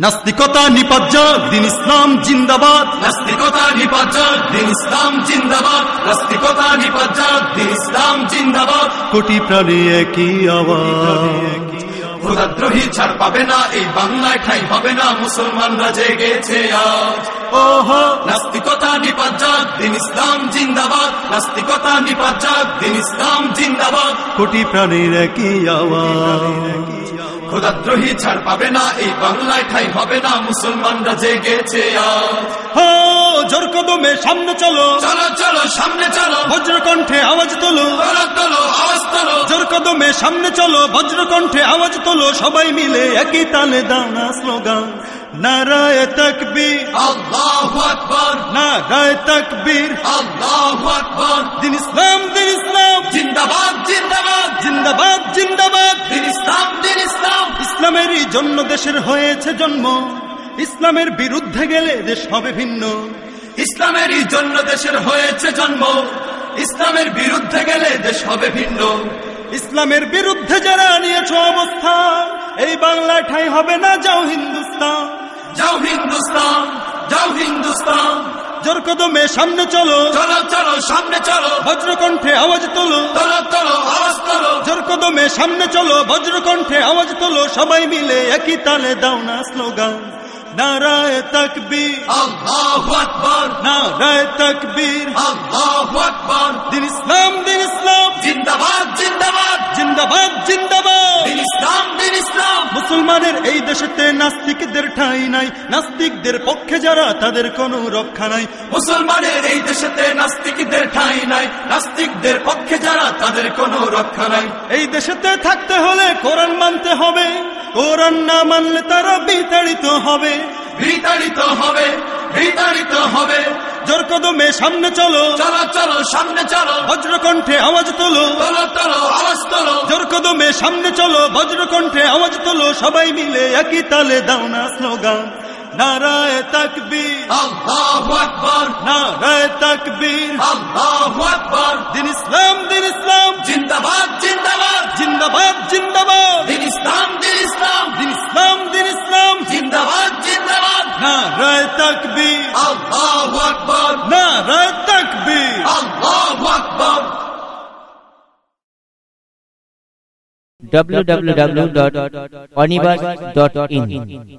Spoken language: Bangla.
নাস্তিকতা নিপাজ্জাক দিন ইসলাম জিন্দাবাদ। নাস্তিকতা নিপাজ্জাক দিন ইসলাম জিন্দাবাদ। নাস্তিকতা নিপাজ্জাক দিন ইসলাম জিন্দাবাদ। কোটি প্রাণী একই আওয়াজ। খোদাদ্রোহী ছাড় পাবে না এই বাংলায় ঠাই হবে না মুসলমানরা জেগেছে আজ। ওহো। নাস্তিকতা নিপাজ্জাক দিন ইসলাম জিন্দাবাদ। নাস্তিকতা নিপাজ্জাক দিন ইসলাম জিন্দাবাদ। কোটি প্রাণীর একই আওয়াজ। খোদাদ্রোহী ছাড় পাবে না এই বাংলায় ঠাই হবে না মুসলমানরা জেগেছে জোর কদমে সামনে চলো। চলো চলো সামনে চলো। বজ্রকণ্ঠে আওয়াজ তোলো। আওয়াজ তোলো। জোর কদমে সামনে চলো বজ্রকণ্ঠে আওয়াজ তোলো। সবাই মিলে একই তালে দাও না স্লোগান নারায় তকবীর। আল্লাহু আকবার। নারায় তকবীর। আল্লাহু আকবার। দিন ইসলাম দিন ইসলাম। জিন্দাবাদ জিন্দাবাদ। জিন্দাবাদ জিন্দাবাদ। ইসলামেরই জন্য দেশের হয়েছে জন্ম। ইসলামের বিরুদ্ধে গেলে দেশ হবে ভিন্ন। ইসলামেরই জন্য দেশের হয়েছে জন্ম। ইসলামের বিরুদ্ধে গেলে দেশ হবে ভিন্ন। ইসলামের বিরুদ্ধে যারা নিয়েছ অবস্থা এই বাংলায় ঠাই হবে না যাও হিন্দুস্তান। যাও হিন্দুস্তান যাও হিন্দুস্তান। জোর কদমে সামনে চলো। চলো চলো সামনে চলো। বজ্রকণ্ঠে আওয়াজ তোলো। তোলো তোলো আওয়াজ কদমে সামনে চলো বজ্রকণ্ঠে আওয়াজ তোলো সবাই মিলে একই তালে দাও না স্লোগান। নারায় তকবীর। আল্লাহু আকবার। নারায় তকবীর। আল্লাহু আকবার। দিন ইসলাম দিন ইসলাম। জিন্দাবাদ জিন্দাবাদ। জিন্দাবাদ জিন্দাবাদ। দিন ইসলাম দিন ইসলাম। মুসলমানের এই দেশেতে নাস্তিকদের ঠাই নাই। নাস্তিকদের পক্ষে যারা তাদের কোনো রক্ষা নাই। মুসলমানের এই দেশেতে নাস্তিকদের ঠাঁই নাই। নাস্তিকদের পক্ষে যারা তাদের কোনো রক্ষা নাই। এই দেশেতে থাকতে হলে কোরআন মানতে হবে কোরআন না মানলে তারা বিতাড়িত হবে। বিতাড়িত হবে বিতাড়িত হবে। জোর কদমে সামনে চলো। চলো চলো সামনে চলো। বজ্রকণ্ঠে আওয়াজ তোলো। তোলো তোলো আওয়াজ তোলো। জোর কদমে সামনে চলো। বজ্রকণ্ঠে আওয়াজ তোলো। সবাই মিলে একই তালে দাও না স্লোগান। নারায় তকবীর আল্লাহু আকবার নারায় তকবীর আল্লাহু আকবার দিন ইসলাম দিন ইসলাম জিন্দাবাদ জিন্দাবাদ জিন্দাবাদ জিন্দাবাদ দিন ইসলাম দিন ইসলাম দিন ইসলাম দিন ইসলাম জিন্দাবাদ জিন্দাবাদ নারায় তকবীর আল্লাহু আকবার নারায় তকবীর আল্লাহু আকবার www.onibus.in